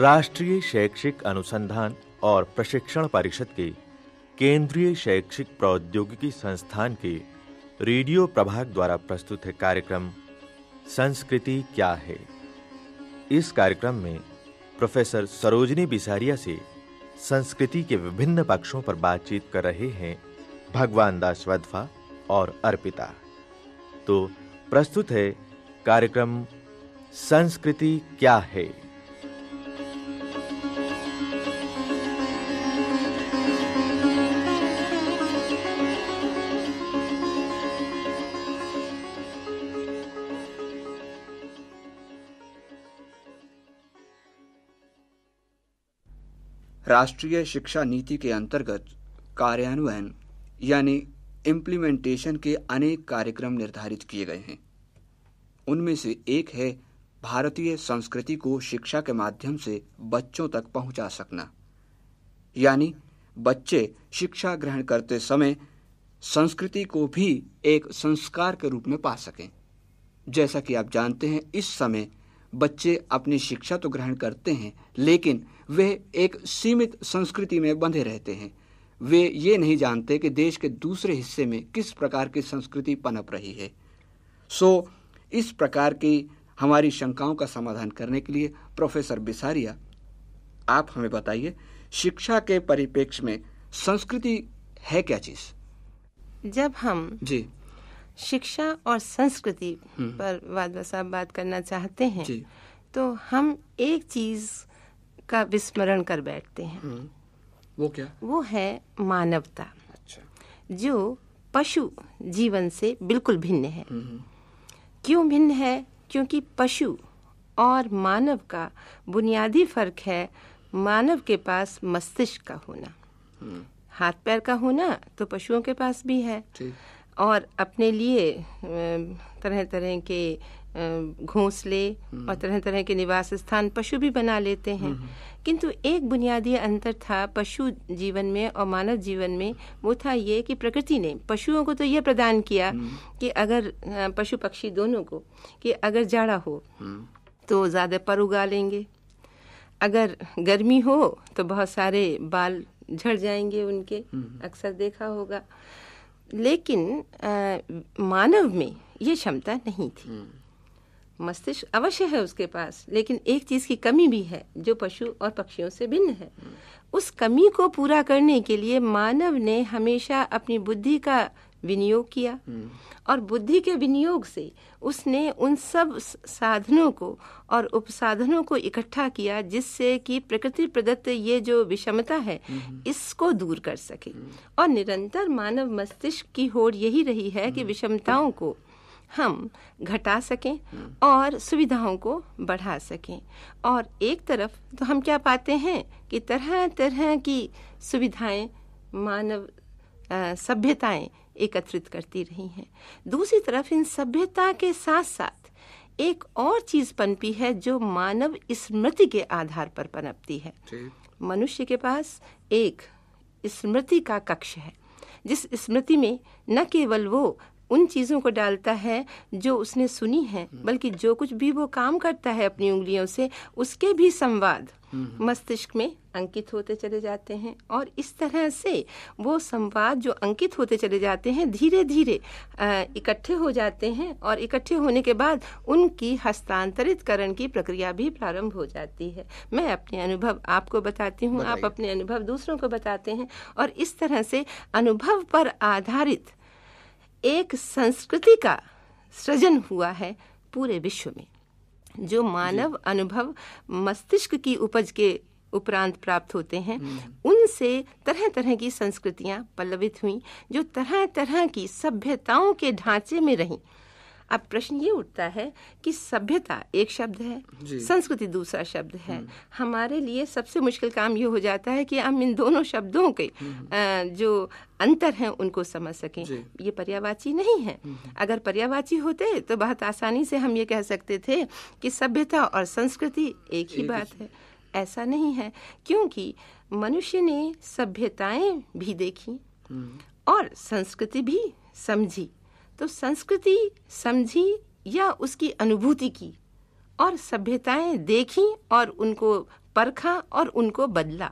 राष्ट्रीय शैक्षिक अनुसंधान और प्रशिक्षण परिषद के केंद्रीय शैक्षिक प्रौद्योगिकी संस्थान के रेडियो प्रभाग द्वारा प्रस्तुत है कार्यक्रम, संस्कृति क्या है? इस कार्यक्रम में प्रोफेसर सरोजनी बिसारिया से संस्कृति के विभिन्न पक्षों पर बातचीत कर रहे हैं भगवान दास वदफा और अर्पिता। तो प्रस्तुत है कार्यक्रम, संस्कृति क्या है? राष्ट्रीय शिक्षा नीति के अंतर्गत कार्यान्वयन, यानी इम्प्लीमेंटेशन के अनेक कार्यक्रम निर्धारित किए गए हैं। उनमें से एक है भारतीय संस्कृति को शिक्षा के माध्यम से बच्चों तक पहुँचा सकना। यानी बच्चे शिक्षा ग्रहण करते समय संस्कृति को भी एक संस्कार के रूप में पा सकें। जैसा कि आप जानते हैं, इस समय बच्चे अपनी शिक्षा तो ग्रहण करते हैं, लेकिन वे एक सीमित संस्कृति में बंधे रहते हैं। वे ये नहीं जानते कि देश के दूसरे हिस्से में किस प्रकार की संस्कृति पनप रही है। सो इस प्रकार की हमारी शंकाओं का समाधान करने के लिए प्रोफेसर बिसारिया आप हमें बताइए शिक्षा के परिप्रेक्ष्य में संस्कृति है क्या चीज़? जब हम जी। शिक्षा और संस्कृति पर वादवा साहब बात करना चाहते हैं जी। तो हम एक चीज़ का विस्मरण कर बैठते हैं। वो क्या? वो है मानवता अच्छा। जो पशु जीवन से बिल्कुल भिन्न है। क्यों भिन्न है? क्योंकि पशु और मानव का बुनियादी फ़र्क है मानव के पास मस्तिष्क का होना। हाथ पैर का होना तो पशुओं के पास भी है। और अपने लिए तरह तरह के घोंसले और तरह तरह के निवास स्थान पशु भी बना लेते हैं। किंतु एक बुनियादी अंतर था पशु जीवन में और मानव जीवन में वो था ये कि प्रकृति ने पशुओं को तो यह प्रदान किया कि अगर पशु पक्षी दोनों को कि अगर जाड़ा हो तो ज़्यादा पर उगा लेंगे अगर गर्मी हो तो बहुत सारे बाल झड़ जाएँगे उनके अक्सर देखा होगा। लेकिन अ, मानव में ये क्षमता नहीं थी। मस्तिष्क अवश्य है उसके पास, लेकिन एक चीज़ की कमी भी है, जो पशु और पक्षियों से भिन्न है। उस कमी को पूरा करने के लिए मानव ने हमेशा अपनी बुद्धि का विनियोग किया और बुद्धि के विनियोग से उसने उन सब साधनों को और उपसाधनों को इकट्ठा किया, जिससे कि प्रकृति प्रदत्त ये जो विषमता है, इसको दूर कर सके। और निरंतर मानव मस्तिष्क की होड़ यही रही है कि विषमताओं को हम घटा सकें और सुविधाओं को बढ़ा सकें। और एक तरफ़ तो हम क्या पाते हैं कि तरह तरह की सुविधाएँ मानव सभ्यताएँ एकत्रित करती रही हैं। दूसरी तरफ़ इन सभ्यता के साथ साथ एक और चीज़ पनपी है जो मानव स्मृति के आधार पर पनपती है। मनुष्य के पास एक स्मृति का कक्ष है जिस स्मृति में न केवल वो उन चीज़ों को डालता है जो उसने सुनी है बल्कि जो कुछ भी वो काम करता है अपनी उंगलियों से उसके भी संवाद मस्तिष्क में अंकित होते चले जाते हैं। और इस तरह से वो संवाद जो अंकित होते चले जाते हैं धीरे धीरे इकट्ठे हो जाते हैं और इकट्ठे होने के बाद उनकी हस्तांतरित करण की प्रक्रिया भी प्रारंभ हो जाती है। मैं अपने अनुभव आपको बताती हूँ। आप अपने अनुभव दूसरों को बताते हैं और इस तरह से अनुभव पर आधारित एक संस्कृति का सृजन हुआ है पूरे विश्व में जो मानव अनुभव मस्तिष्क की उपज के उपरांत प्राप्त होते हैं। उनसे तरह तरह की संस्कृतियाँ पल्लवित हुई जो तरह तरह की सभ्यताओं के ढांचे में रहीं। अब प्रश्न ये उठता है कि सभ्यता एक शब्द है संस्कृति दूसरा शब्द है। हमारे लिए सबसे मुश्किल काम ये हो जाता है कि हम इन दोनों शब्दों के अ, जो अंतर हैं उनको समझ सकें। ये पर्यावाची नहीं है। अगर पर्यावाची होते तो बहुत आसानी से हम ये कह सकते थे कि सभ्यता और संस्कृति एक ही एक ही बात है। ऐसा नहीं है क्योंकि मनुष्य ने सभ्यताएँ भी देखी और संस्कृति भी समझी। तो संस्कृति समझी या उसकी अनुभूति की और सभ्यताएँ देखी और उनको परखा और उनको बदला।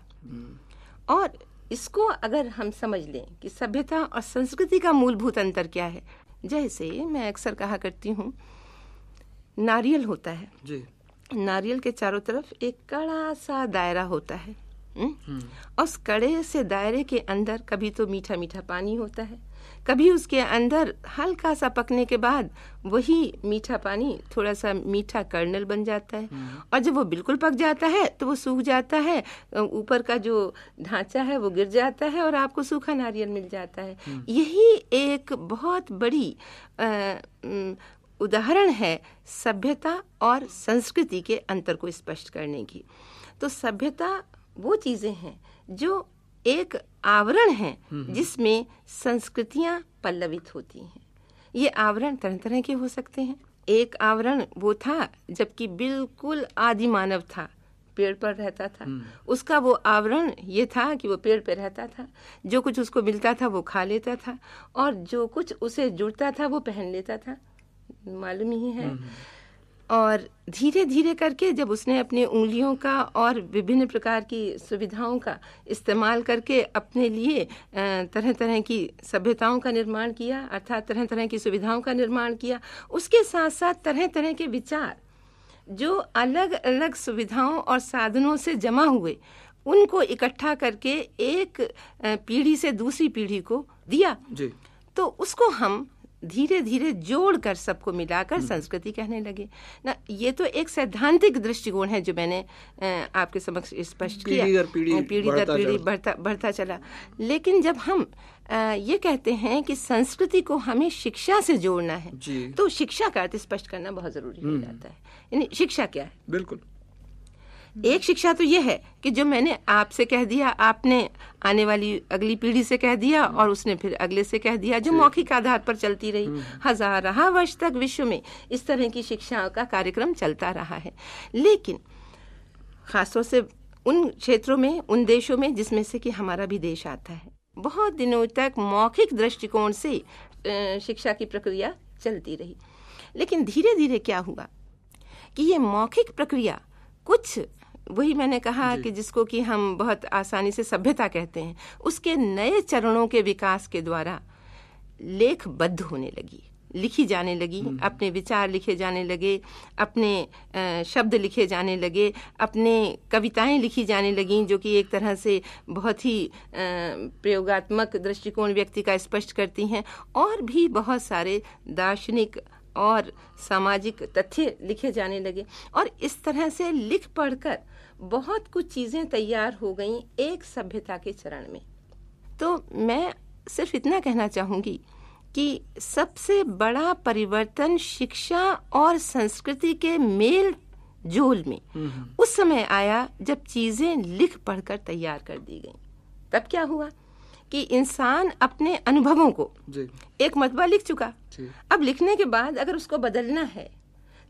और इसको अगर हम समझ लें कि सभ्यता और संस्कृति का मूलभूत अंतर क्या है जैसे मैं अक्सर कहा करती हूँ नारियल होता है। जी। नारियल के चारों तरफ़ एक कड़ा सा दायरा होता है हम्म? और उस कड़े से दायरे के अंदर कभी तो मीठा मीठा पानी होता है कभी उसके अंदर हल्का सा पकने के बाद वही मीठा पानी थोड़ा सा मीठा कर्नल बन जाता है। और जब वो बिल्कुल पक जाता है तो वो सूख जाता है ऊपर का जो ढांचा है वो गिर जाता है और आपको सूखा नारियल मिल जाता है। यही एक बहुत बड़ी आ, उदाहरण है सभ्यता और संस्कृति के अंतर को स्पष्ट करने की। तो सभ्यता वो चीज़ें हैं जो एक आवरण है जिसमें संस्कृतियाँ पल्लवित होती हैं। ये आवरण तरह तरह के हो सकते हैं। एक आवरण वो था जबकि बिल्कुल आदि मानव था। पेड़ पर रहता था। उसका वो आवरण ये था कि वो पेड़ पे रहता था। जो कुछ उसको मिलता था वो खा लेता था और जो कुछ उसे जुड़ता था वो पहन लेता था। मालूम ही है। और धीरे धीरे करके जब उसने अपनी उंगलियों का और विभिन्न प्रकार की सुविधाओं का इस्तेमाल करके अपने लिए तरह तरह की सभ्यताओं का निर्माण किया अर्थात तरह तरह की सुविधाओं का निर्माण किया उसके साथ साथ तरह तरह के विचार जो अलग अलग सुविधाओं और साधनों से जमा हुए उनको इकट्ठा करके एक पीढ़ी से दूसरी पीढ़ी को दिया। जी। तो उसको हम धीरे धीरे जोड़कर सबको मिलाकर हम्म। संस्कृति कहने लगे। ना ये तो एक सैद्धांतिक दृष्टिकोण है जो मैंने आपके समक्ष स्पष्ट किया। पीढ़ी दर पीढ़ी बढ़ता बढ़ता चला। लेकिन जब हम ये कहते हैं कि संस्कृति को हमें शिक्षा से जोड़ना है तो शिक्षा का अर्थ स्पष्ट करना बहुत ज़रूरी हो हम्म। जाता है। यानी शिक्षा क्या है? बिल्कुल। एक शिक्षा तो ये है कि जो मैंने आपसे कह दिया आपने आने वाली अगली पीढ़ी से कह दिया और उसने फिर अगले से कह दिया जो मौखिक आधार पर चलती रही। हम्म। हज़ार वर्ष तक विश्व में इस तरह की शिक्षा का कार्यक्रम चलता रहा है। लेकिन खासतौर से उन क्षेत्रों में उन देशों में जिसमें से कि हमारा भी देश आता है बहुत दिनों तक मौखिक दृष्टिकोण से शिक्षा की प्रक्रिया चलती रही। लेकिन धीरे धीरे क्या हुआ कि ये मौखिक प्रक्रिया कुछ वही मैंने कहा कि जिसको कि हम बहुत आसानी से सभ्यता कहते हैं उसके नए चरणों के विकास के द्वारा लेखबद्ध होने लगी लिखी जाने लगी हम्म। अपने विचार लिखे जाने लगे अपने शब्द लिखे जाने लगे अपने कविताएँ लिखी जाने लगी जो कि एक तरह से बहुत ही प्रयोगात्मक दृष्टिकोण व्यक्ति का स्पष्ट करती हैं और भी बहुत सारे दार्शनिक और सामाजिक तथ्य लिखे जाने लगे और इस तरह से लिख पढ़कर बहुत कुछ चीज़ें तैयार हो गई एक सभ्यता के चरण में तो मैं सिर्फ़ इतना कहना चाहूँगी कि सबसे बड़ा परिवर्तन शिक्षा और संस्कृति के मेल जोल में हम्म। उस समय आया जब चीज़ें लिख पढ़कर तैयार कर दी गई तब क्या हुआ कि इंसान अपने अनुभवों को जी। एक मतबा लिख चुका अब लिखने के बाद अगर उसको बदलना है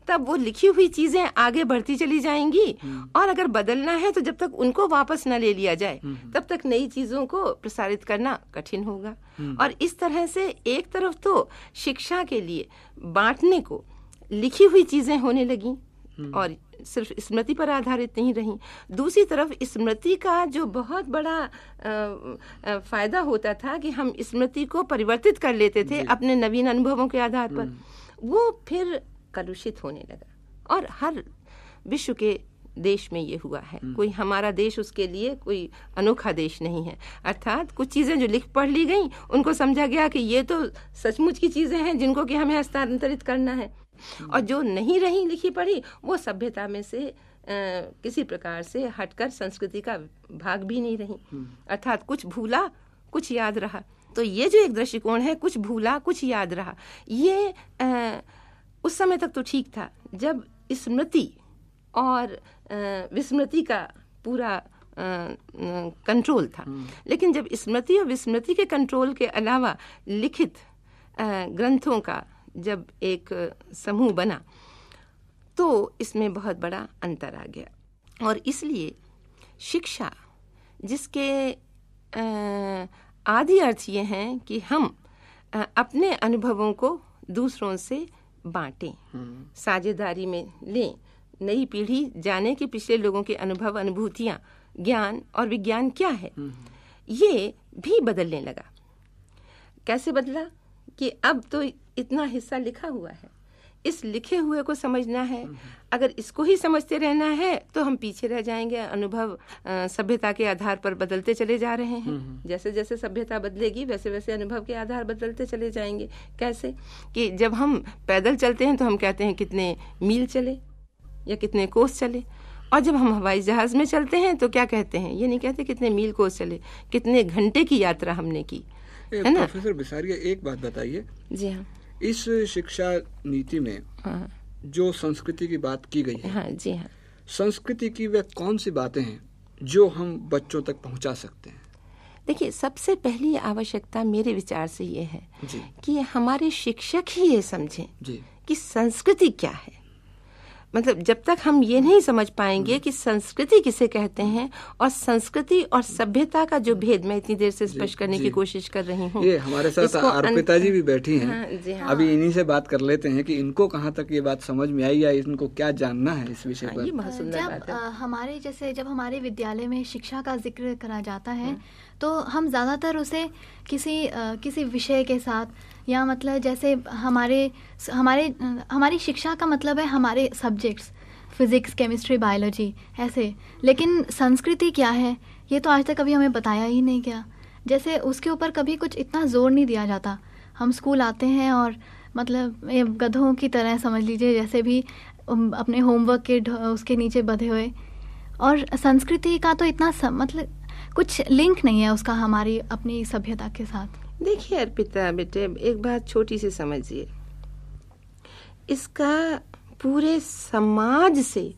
तब वो लिखी हुई चीज़ें आगे बढ़ती चली जाएँगी। हम्म। और अगर बदलना है तो जब तक उनको वापस न ले लिया जाए हम्म। तब तक नई चीज़ों को प्रसारित करना कठिन होगा। हम्म। और इस तरह से एक तरफ़ तो शिक्षा के लिए बांटने को लिखी हुई चीज़ें होने लगी और सिर्फ़ स्मृति पर आधारित नहीं रही। दूसरी तरफ़ स्मृति का जो बहुत बड़ा फ़ायदा होता था कि हम स्मृति को परिवर्तित कर लेते थे अपने नवीन अनुभवों के आधार पर। वो फिर कलुषित होने लगा। और हर विश्व के देश में ये हुआ है। कोई हमारा देश उसके लिए कोई अनोखा देश नहीं है। अर्थात कुछ चीज़ें जो लिख पढ़ ली गई उनको समझा गया कि ये तो सचमुच की चीज़ें हैं जिनको कि हमें हस्तांतरित करना है। और जो नहीं रही लिखी पढ़ी वो सभ्यता में से आ, किसी प्रकार से हटकर संस्कृति का भाग भी नहीं रही। अर्थात कुछ भूला कुछ याद रहा। तो ये जो एक दृष्टिकोण है कुछ भूला कुछ याद रहा। ये आ, उस समय तक तो ठीक था जब स्मृति और विस्मृति का पूरा कंट्रोल था हम्म। लेकिन जब स्मृति और विस्मृति के कंट्रोल के अलावा लिखित ग्रंथों का जब एक समूह बना तो इसमें बहुत बड़ा अंतर आ गया और इसलिए शिक्षा जिसके आदि अर्थ ये हैं कि हम अपने अनुभवों को दूसरों से बांटें। हम्म। साझेदारी में लें। नई पीढ़ी जाने के पिछले लोगों के अनुभव अनुभूतियाँ ज्ञान और विज्ञान क्या है? ये भी बदलने लगा। कैसे बदला कि अब तो इतना हिस्सा लिखा हुआ है? इस लिखे हुए को समझना है। अगर इसको ही समझते रहना है तो हम पीछे रह जाएँगे अनुभव सभ्यता के आधार पर बदलते चले जा रहे हैं। जैसे जैसे सभ्यता बदलेगी वैसे वैसे अनुभव के आधार बदलते चले जाएँगे। कैसे? कि जब हम पैदल चलते हैं तो हम कहते हैं कितने मील चले या कितने कोस चले। और जब हम हवाई जहाज़ में चलते हैं तो क्या कहते हैं? ये नहीं कहते कितने मील कोस चले कितने घंटे की यात्रा हमने की। है ना? प्रोफेसर बिसारिया एक बात बताइए। जी हाँ। इस शिक्षा नीति में हाँ। जो संस्कृति की बात की गई है हाँ जी हाँ। संस्कृति की वह कौन सी बातें हैं जो हम बच्चों तक पहुँचा सकते हैं? देखिए सबसे पहली आवश्यकता मेरे विचार से ये है जी। कि हमारे शिक्षक ही ये समझें जी। कि संस्कृति क्या है। मतलब जब तक हम ये नहीं समझ पाएँगे कि संस्कृति किसे कहते हैं और संस्कृति और सभ्यता का जो भेद मैं इतनी देर से स्पष्ट करने की कोशिश कर रही हूँ। ये हमारे साथ अर्पिता जी भी बैठी हैं। हाँ, जी हाँ। अभी इन्हीं से बात कर लेते हैं कि इनको कहाँ तक ये बात समझ में आई या इनको क्या जानना है इस विषय हाँ, पर? जब बात है। हमारे जैसे जब हमारे विद्यालय में शिक्षा का ज़िक्र करा जाता है हम्म। तो हम ज़्यादातर उसे किसी अ, किसी विषय के साथ या मतलब जैसे हमारे हमारे हमारी शिक्षा का मतलब है हमारे सब्जेक्ट्स फिजिक्स केमिस्ट्री बायोलॉजी ऐसे। लेकिन संस्कृति क्या है ये तो आज तक कभी हमें बताया ही नहीं गया। जैसे उसके ऊपर कभी कुछ इतना ज़ोर नहीं दिया जाता। हम स्कूल आते हैं और मतलब ये गधों की तरह समझ लीजिए जैसे भी अपने होमवर्क के उसके नीचे बधे हुए। और संस्कृति का तो इतना स, मतलब कुछ लिंक नहीं है उसका हमारी अपनी सभ्यता के साथ। देखिए अर्पिता बेटे एक बात छोटी सी समझिए। इसका पूरे समाज से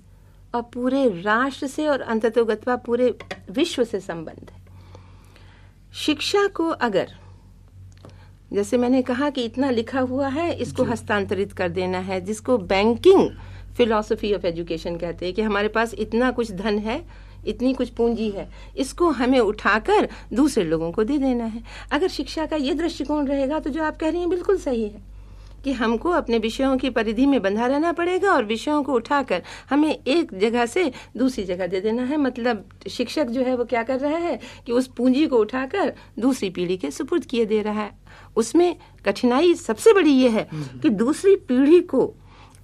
और पूरे राष्ट्र से और अंततोगत्वा पूरे विश्व से संबंध है। शिक्षा को अगर जैसे मैंने कहा कि इतना लिखा हुआ है इसको हस्तांतरित कर देना है जिसको बैंकिंग फिलॉसफी ऑफ़ एजुकेशन कहते हैं कि हमारे पास इतना कुछ धन है इतनी कुछ पूंजी है इसको हमें उठाकर दूसरे लोगों को दे देना है। अगर शिक्षा का ये दृष्टिकोण रहेगा तो जो आप कह रही हैं बिल्कुल सही है कि हमको अपने विषयों की परिधि में बंधा रहना पड़ेगा और विषयों को उठाकर हमें एक जगह से दूसरी जगह दे देना है। मतलब शिक्षक जो है वो क्या कर रहा है कि उस पूंजी को उठाकर दूसरी पीढ़ी के सुपुर्द किए दे रहा है। उसमें कठिनाई सबसे बड़ी ये है कि दूसरी पीढ़ी को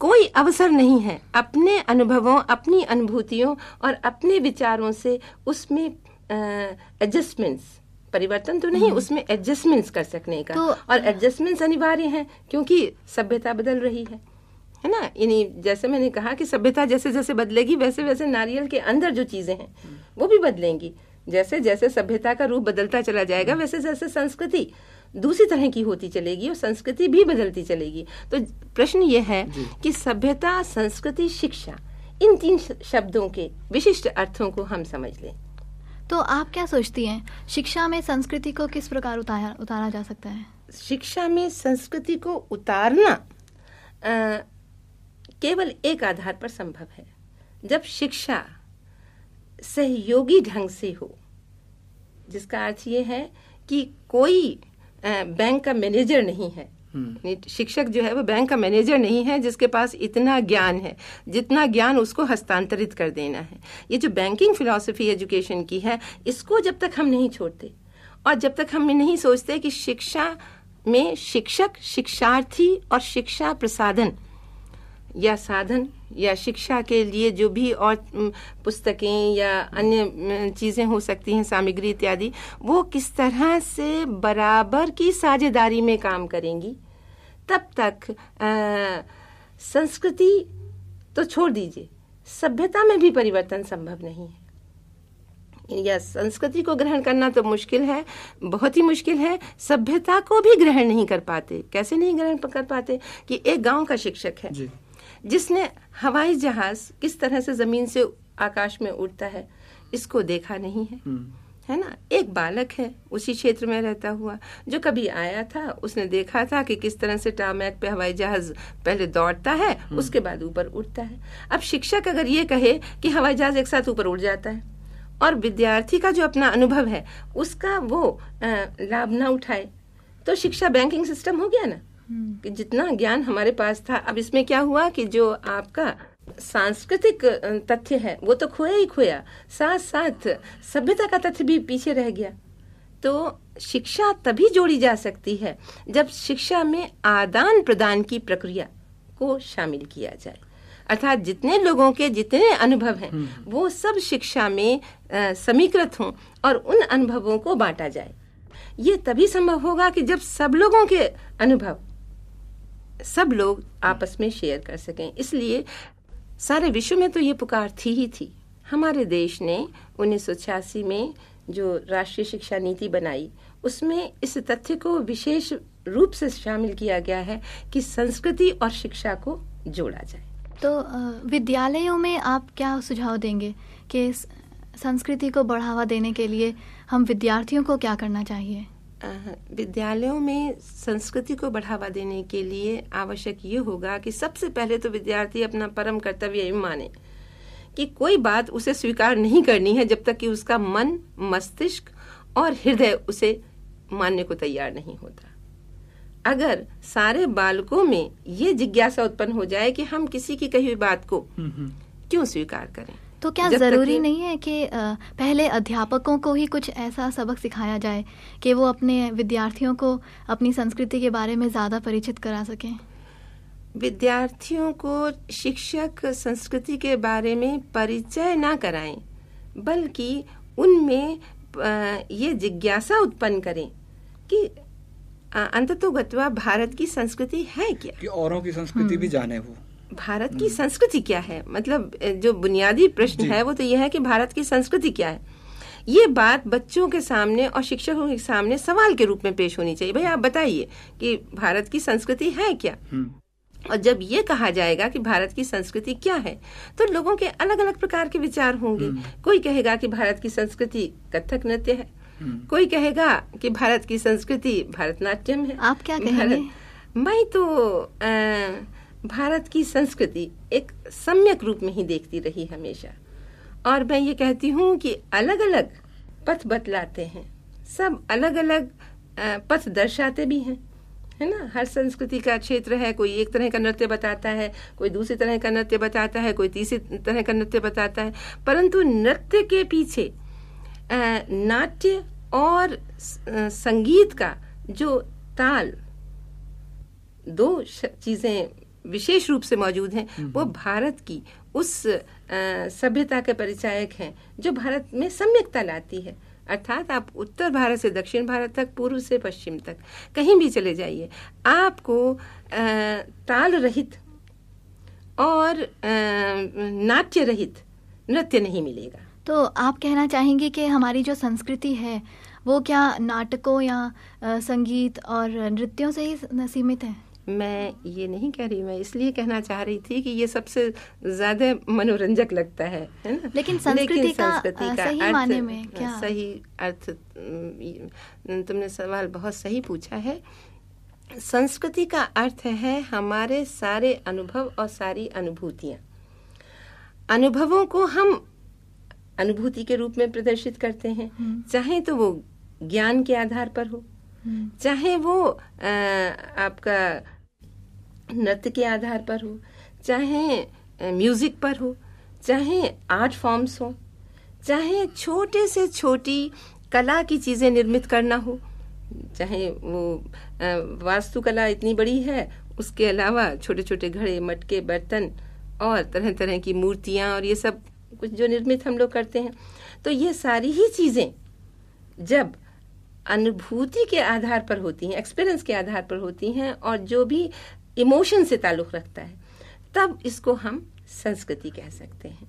कोई अवसर नहीं है। अपने अनुभवों अपनी अनुभूतियों और अपने विचारों से उसमें एडजस्टमेंट्स परिवर्तन तो नहीं उसमें एडजस्टमेंट्स कर सकने का। तो- और एडजस्टमेंट्स अनिवार्य हैं क्योंकि सभ्यता बदल रही है है ना? यानी जैसे मैंने कहा कि सभ्यता जैसे जैसे बदलेगी वैसे वैसे नारियल के अंदर जो चीज़ें हैं वो भी बदलेंगी। जैसे जैसे सभ्यता का रूप बदलता चला जाएगा वैसे जैसे संस्कृति दूसरी तरह की होती चलेगी और संस्कृति भी बदलती चलेगी। तो प्रश्न ये है कि सभ्यता संस्कृति शिक्षा इन तीन शब्दों के विशिष्ट अर्थों को हम समझ लें। तो आप क्या सोचती हैं? शिक्षा में संस्कृति को किस प्रकार उतारा उतारा जा सकता है? शिक्षा में संस्कृति को उतारना अ, केवल एक आधार पर संभव है। जब शिक्षा सहयोगी ढंग से हो जिसका अर्थ ये है कि कोई बैंक का मैनेजर नहीं है। शिक्षक जो है वो बैंक का मैनेजर नहीं है जिसके पास इतना ज्ञान है जितना ज्ञान उसको हस्तांतरित कर देना है। ये जो बैंकिंग फिलॉसफी एजुकेशन की है इसको जब तक हम नहीं छोड़ते और जब तक हम नहीं सोचते कि शिक्षा में शिक्षक शिक्षार्थी और शिक्षा प्रसाधन या साधन या शिक्षा के लिए जो भी और पुस्तकें या अन्य चीज़ें हो सकती हैं सामग्री इत्यादि वो किस तरह से बराबर की साझेदारी में काम करेंगी? तब तक अ, संस्कृति तो छोड़ दीजिए सभ्यता में भी परिवर्तन संभव नहीं है। या संस्कृति को ग्रहण करना तो मुश्किल है बहुत ही मुश्किल है सभ्यता को भी ग्रहण नहीं कर पाते। कैसे नहीं ग्रहण कर पाते कि एक गाँव का शिक्षक है? जिसने हवाई जहाज़ किस तरह से ज़मीन से आकाश में उड़ता है इसको देखा नहीं है। है ना? एक बालक है उसी क्षेत्र में रहता हुआ जो कभी आया था उसने देखा था कि किस तरह से टामैक पे हवाई जहाज़ पहले दौड़ता है उसके बाद ऊपर उड़ता है। अब शिक्षक अगर ये कहे कि हवाई जहाज़ एक साथ ऊपर उड़ जाता है और विद्यार्थी का जो अपना अनुभव है उसका वो लाभ ना उठाए तो शिक्षा बैंकिंग सिस्टम हो गया ना? कि जितना ज्ञान हमारे पास था अब इसमें क्या हुआ कि जो आपका सांस्कृतिक तथ्य है वो तो खोया ही खोया। साथ साथ सभ्यता का तथ्य भी पीछे रह गया। तो शिक्षा तभी जोड़ी जा सकती है जब शिक्षा में आदान प्रदान की प्रक्रिया को शामिल किया जाए। अर्थात जितने लोगों के जितने अनुभव हैं हम्म। वो सब शिक्षा में समीकृत हों और उन अनुभवों को बांटा जाए। ये तभी संभव होगा कि जब सब लोगों के अनुभव सब लोग आपस में शेयर कर सकें। इसलिए सारे विश्व में तो ये पुकार थी ही थी। हमारे देश ने उन्नीस सौ छियासी में जो राष्ट्रीय शिक्षा नीति बनाई, उसमें इस तथ्य को विशेष रूप से शामिल किया गया है कि संस्कृति और शिक्षा को जोड़ा जाए। तो विद्यालयों में आप क्या सुझाव देंगे कि संस्कृति को बढ़ावा देने के लिए हम विद्यार्थियों को क्या करना चाहिए? विद्यालयों में संस्कृति को बढ़ावा देने के लिए आवश्यक ये होगा कि सबसे पहले तो विद्यार्थी अपना परम कर्तव्य माने कि कोई बात उसे स्वीकार नहीं करनी है जब तक कि उसका मन मस्तिष्क और हृदय उसे मानने को तैयार नहीं होता अगर सारे बालकों में ये जिज्ञासा उत्पन्न हो जाए कि हम किसी की कही हुई बात को हम्म, हम्म। क्यों स्वीकार करें तो क्या ज़रूरी नहीं है कि पहले अध्यापकों को ही कुछ ऐसा सबक सिखाया जाए कि वो अपने विद्यार्थियों को अपनी संस्कृति के बारे में ज़्यादा परिचित करा सकें? विद्यार्थियों को शिक्षक संस्कृति के बारे में परिचय ना कराएँ बल्कि उनमें ये जिज्ञासा उत्पन्न करें कि अंततोगत्वा भारत की संस्कृति है क्या? कि औरों की संस्कृति भी हम्म। जाने वो। भारत की हम्म। संस्कृति क्या है? मतलब जो बुनियादी प्रश्न है वो तो यह है कि भारत की संस्कृति क्या है? ये बात बच्चों के सामने और शिक्षकों के सामने सवाल के रूप में पेश होनी चाहिए। भाई आप बताइए कि भारत की संस्कृति है क्या? हम्म। और जब ये कहा जाएगा कि भारत की संस्कृति क्या है तो लोगों के अलग अलग प्रकार के विचार होंगे। कोई कहेगा कि भारत की संस्कृति कथक नृत्य है। कोई कहेगा कि भारत की संस्कृति भरतनाट्यम है। आप क्या कहेंगे? मैं तो आ, भारत की संस्कृति एक सम्यक रूप में ही देखती रही हमेशा। और मैं ये कहती हूँ कि अलग अलग पथ बतलाते हैं। सब अलग अलग पथ दर्शाते भी हैं, है ना? हर संस्कृति का क्षेत्र है, कोई एक तरह का नृत्य बताता है, कोई दूसरी तरह का नृत्य बताता है, कोई तीसरी तरह का नृत्य बताता है। परंतु नृत्य के पीछे नाट्य और संगीत का जो ताल, दो चीज़ें विशेष रूप से मौजूद हैं। हम्म, वो हम्म। भारत की उस सभ्यता के परिचायक हैं जो भारत में सम्यकता लाती है। अर्थात आप उत्तर भारत से दक्षिण भारत तक पूर्व से पश्चिम तक कहीं भी चले जाइए आपको ताल रहित और नाट्य रहित नृत्य नहीं मिलेगा। तो आप कहना चाहेंगे कि हमारी जो संस्कृति है वो क्या नाटकों या संगीत और नृत्यों से ही सीमित है? मैं ये नहीं कह रही मैं इसलिए कहना चाह रही थी कि ये सबसे ज़्यादा मनोरंजक लगता है है ना लेकिन संस्कृति, लेकिन संस्कृति का, का सही अर्थ, माने में क्या सही अर्थ तुमने सवाल बहुत सही पूछा है संस्कृति का अर्थ है हमारे सारे अनुभव और सारी अनुभूतियाँ अनुभवों को हम अनुभूति के रूप में प्रदर्शित करते हैं हम्म। चाहे तो वो ज्ञान के आधार पर हो हम्म। चाहे वो आ, आपका नृत्य के आधार पर हो, चाहे म्यूज़िक पर हो, चाहे आर्ट फॉर्म्स हो, चाहे छोटे से छोटी कला की चीज़ें निर्मित करना हो, चाहे वो वास्तुकला इतनी बड़ी है, उसके अलावा छोटे छोटे घड़े, मटके, बर्तन और तरह तरह की मूर्तियाँ और ये सब कुछ जो निर्मित हम लोग करते हैं। तो ये सारी ही चीज़ें जब अनुभूति के आधार पर होती हैं एक्सपीरियंस के आधार पर होती हैं और जो भी इमोशन से ताल्लुक रखता है तब इसको हम संस्कृति कह सकते हैं।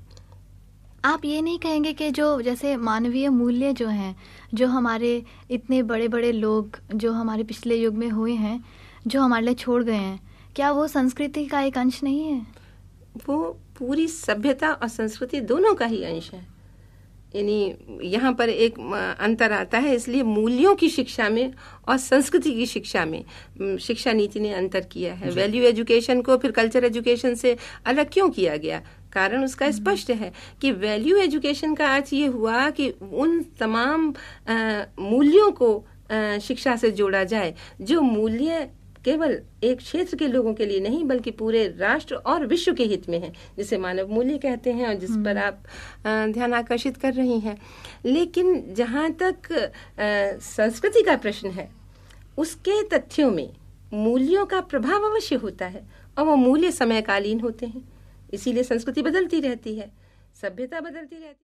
आप ये नहीं कहेंगे कि जो जैसे मानवीय मूल्य जो हैं जो हमारे इतने बड़े बड़े लोग जो हमारे पिछले युग में हुए हैं जो हमारे लिए छोड़ गए हैं क्या वो संस्कृति का एक अंश नहीं है? वो पूरी सभ्यता और संस्कृति दोनों का ही अंश है। यानी यहाँ पर एक अंतर आता है इसलिए मूल्यों की शिक्षा में और संस्कृति की शिक्षा में शिक्षा नीति ने अंतर किया है। वैल्यू एजुकेशन को फिर कल्चर एजुकेशन से अलग क्यों किया गया? कारण उसका हम्म। स्पष्ट है कि वैल्यू एजुकेशन का अर्थ ये हुआ कि उन तमाम मूल्यों को शिक्षा से जोड़ा जाए जो मूल्य केवल एक क्षेत्र के लोगों के लिए नहीं बल्कि पूरे राष्ट्र और विश्व के हित में है जिसे मानव मूल्य कहते हैं और जिस पर आप ध्यान आकर्षित कर रही हैं। लेकिन जहाँ तक संस्कृति का प्रश्न है उसके तथ्यों में मूल्यों का प्रभाव अवश्य होता है और वो मूल्य समयकालीन होते हैं। इसीलिए संस्कृति बदलती रहती है सभ्यता बदलती रहती है।